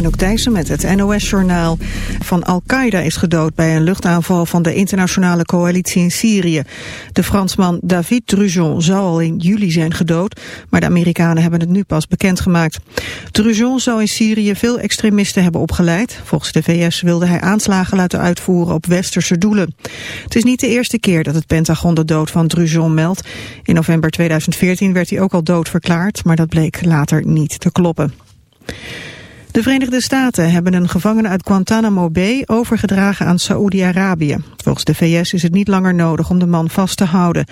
Anouk Thijssen met het NOS-journaal. Van Al-Qaeda is gedood bij een luchtaanval van de internationale coalitie in Syrië. De Fransman David Drujon zou al in juli zijn gedood, maar de Amerikanen hebben het nu pas bekendgemaakt. Drujon zou in Syrië veel extremisten hebben opgeleid. Volgens de VS wilde hij aanslagen laten uitvoeren op westerse doelen. Het is niet de eerste keer dat het Pentagon de dood van Drujon meldt. In november 2014 werd hij ook al dood verklaard, maar dat bleek later niet te kloppen. De Verenigde Staten hebben een gevangene uit Guantanamo Bay overgedragen aan Saoedi-Arabië. Volgens de VS is het niet langer nodig om de man vast te houden.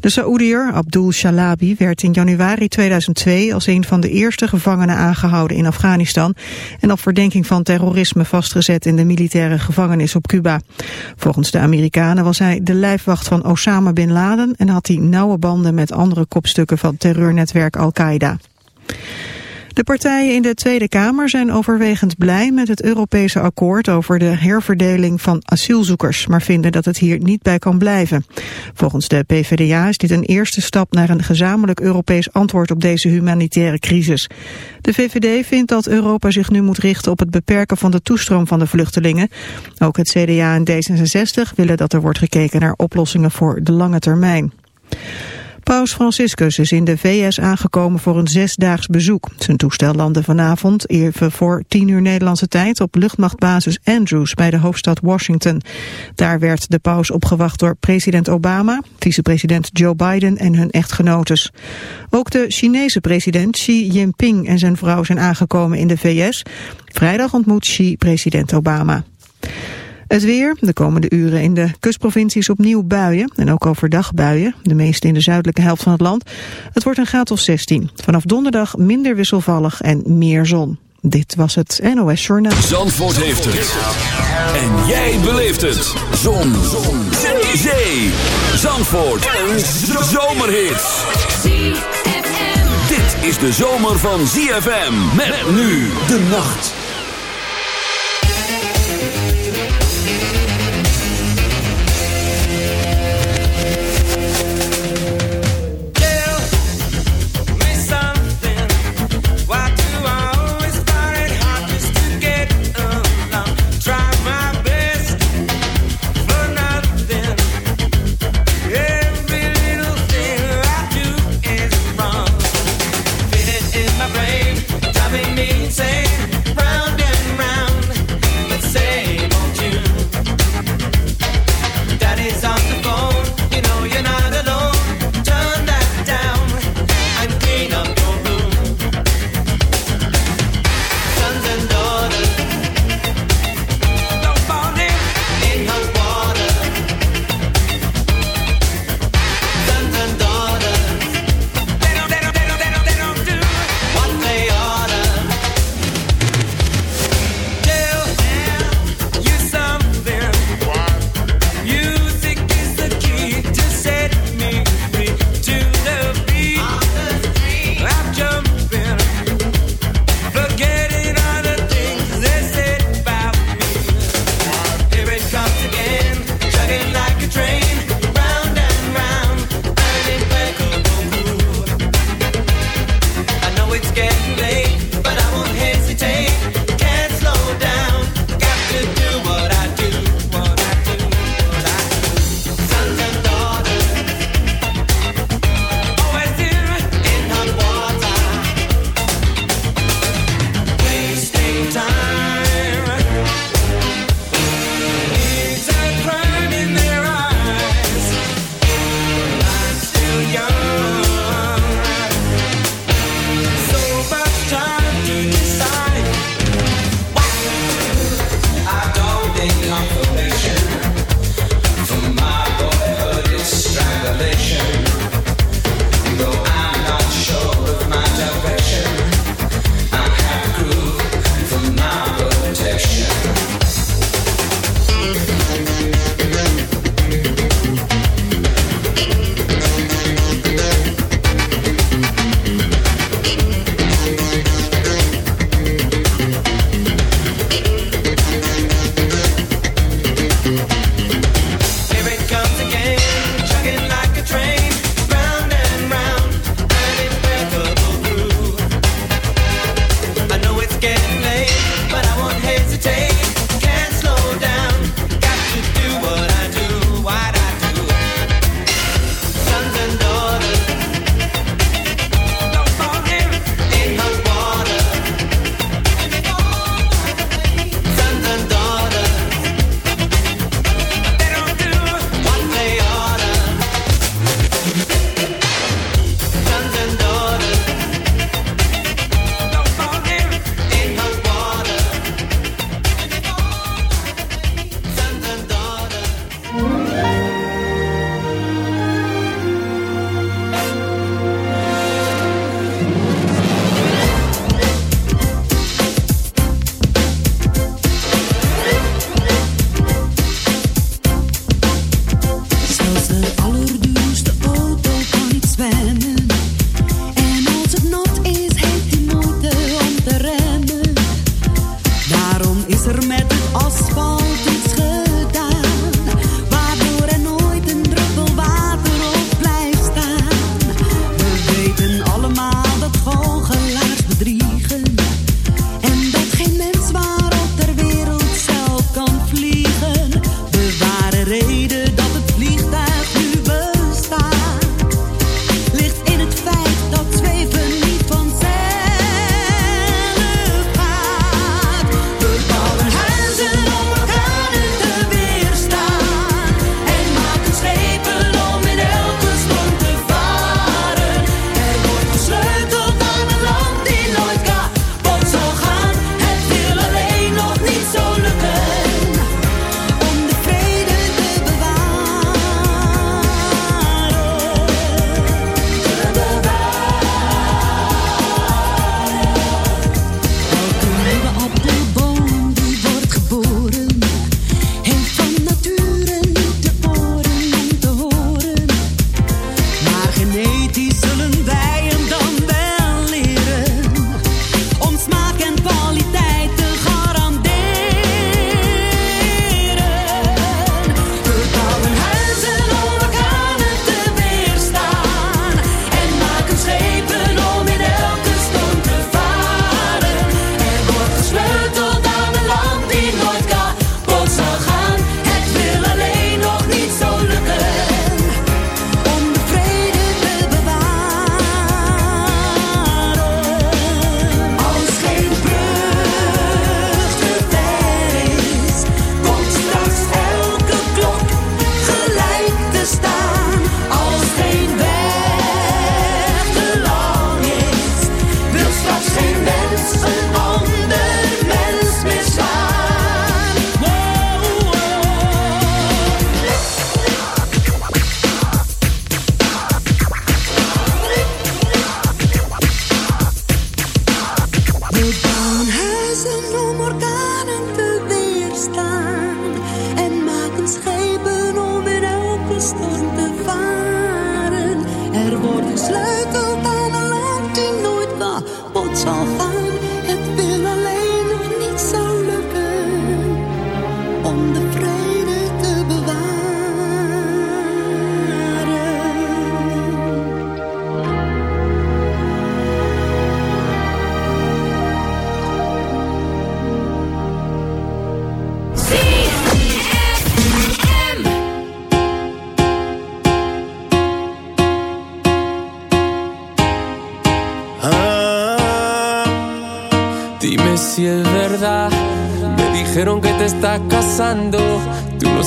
De Saoediër, Abdul Shalabi, werd in januari 2002 als een van de eerste gevangenen aangehouden in Afghanistan en op verdenking van terrorisme vastgezet in de militaire gevangenis op Cuba. Volgens de Amerikanen was hij de lijfwacht van Osama Bin Laden en had hij nauwe banden met andere kopstukken van terreurnetwerk Al-Qaeda. De partijen in de Tweede Kamer zijn overwegend blij met het Europese akkoord over de herverdeling van asielzoekers, maar vinden dat het hier niet bij kan blijven. Volgens de PvdA is dit een eerste stap naar een gezamenlijk Europees antwoord op deze humanitaire crisis. De VVD vindt dat Europa zich nu moet richten op het beperken van de toestroom van de vluchtelingen. Ook het CDA en D66 willen dat er wordt gekeken naar oplossingen voor de lange termijn. Paus Franciscus is in de VS aangekomen voor een zesdaags bezoek. Zijn toestel landde vanavond even voor 10 uur Nederlandse tijd op luchtmachtbasis Andrews bij de hoofdstad Washington. Daar werd de paus opgewacht door president Obama, vicepresident Joe Biden en hun echtgenotes. Ook de Chinese president Xi Jinping en zijn vrouw zijn aangekomen in de VS. Vrijdag ontmoet Xi president Obama. Het weer, de komende uren in de kustprovincies opnieuw buien en ook overdag buien, de meeste in de zuidelijke helft van het land. Het wordt een graad of 16. Vanaf donderdag minder wisselvallig en meer zon. Dit was het NOS Journaal. Zandvoort heeft het. En jij beleeft het. Zon. zon. Zee. Zee. Zandvoort. Een zomerhit. Dit is de zomer van ZFM. Met nu de nacht. Thank you.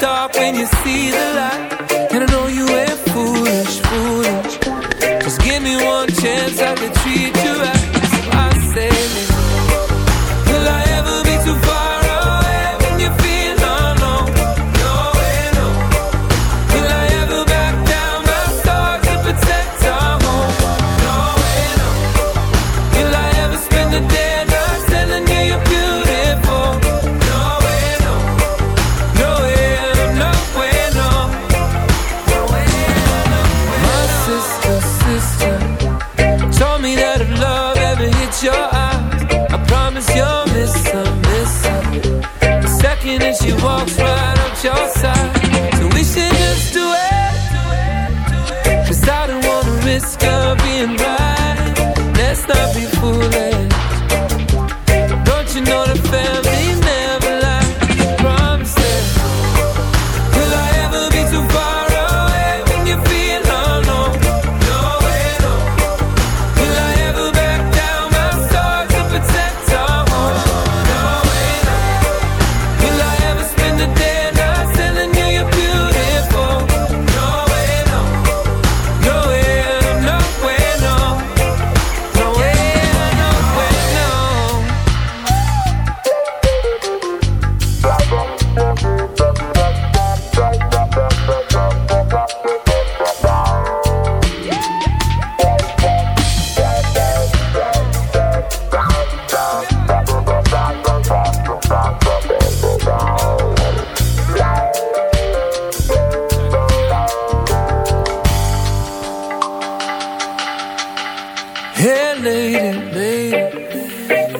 stop when you see the light. And I know you ain't foolish, foolish. Just give me one chance, I can treat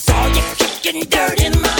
saw you kicking dirt in my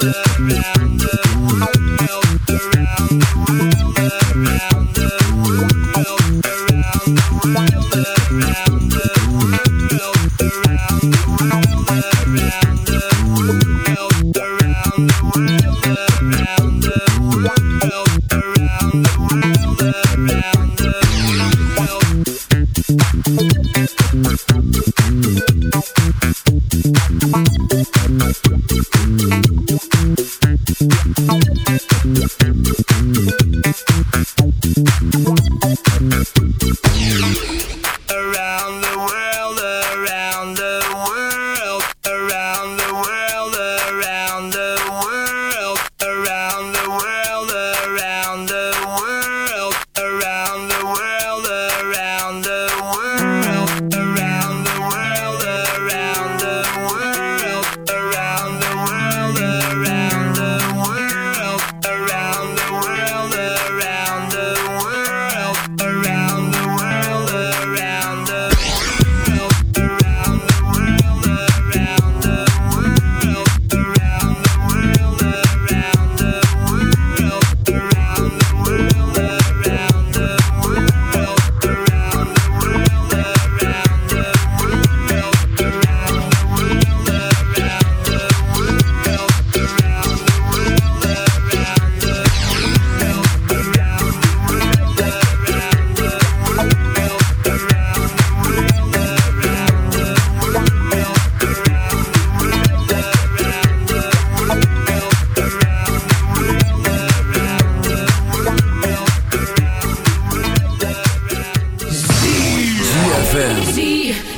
Thank you. It's